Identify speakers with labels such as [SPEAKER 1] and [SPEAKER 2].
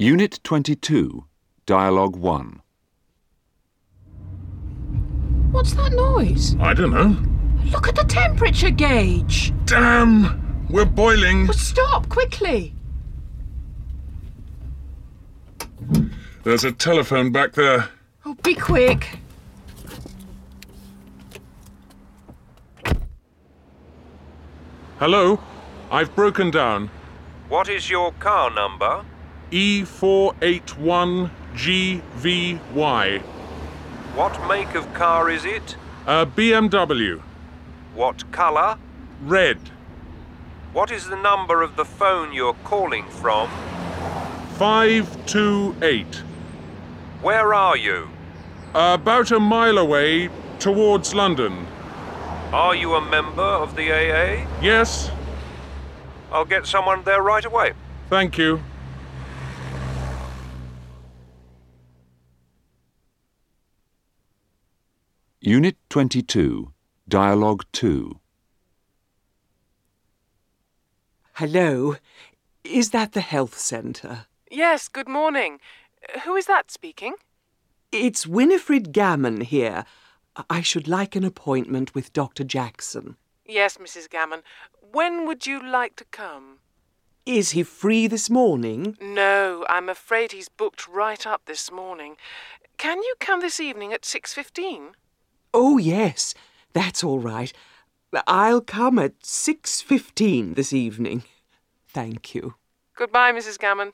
[SPEAKER 1] Unit 22, Dialogue 1.
[SPEAKER 2] What's that noise?
[SPEAKER 3] I don't know.
[SPEAKER 2] Look at the temperature gauge.
[SPEAKER 3] Damn! We're boiling.
[SPEAKER 2] Well, stop quickly.
[SPEAKER 3] There's a telephone back there.
[SPEAKER 2] Oh, be quick.
[SPEAKER 3] Hello? I've broken down.
[SPEAKER 4] What is your car number?
[SPEAKER 3] E E481GVY.
[SPEAKER 4] What make of car is it?
[SPEAKER 3] A BMW.
[SPEAKER 4] What colour?
[SPEAKER 3] Red.
[SPEAKER 4] What is the number of the phone you're calling from?
[SPEAKER 3] 528.
[SPEAKER 4] Where are you?
[SPEAKER 3] About a mile away towards London.
[SPEAKER 4] Are you a member of the AA?
[SPEAKER 3] Yes?
[SPEAKER 4] I'll get someone there right away.
[SPEAKER 3] Thank you.
[SPEAKER 1] Unit 22, Dialogue 2.
[SPEAKER 5] Hello. Is that the health centre?
[SPEAKER 6] Yes, good morning. Who is that speaking?
[SPEAKER 5] It's Winifred Gammon here. I should like an appointment with Dr. Jackson.
[SPEAKER 6] Yes, Mrs. Gammon. When would you like to come?
[SPEAKER 5] Is he free this morning?
[SPEAKER 6] No, I'm afraid he's booked right up this morning. Can you come this evening at 6.15?
[SPEAKER 5] Oh, yes. That's all right. I'll come at 6.15 this evening. Thank you.
[SPEAKER 6] Goodbye, Mrs. Gammon.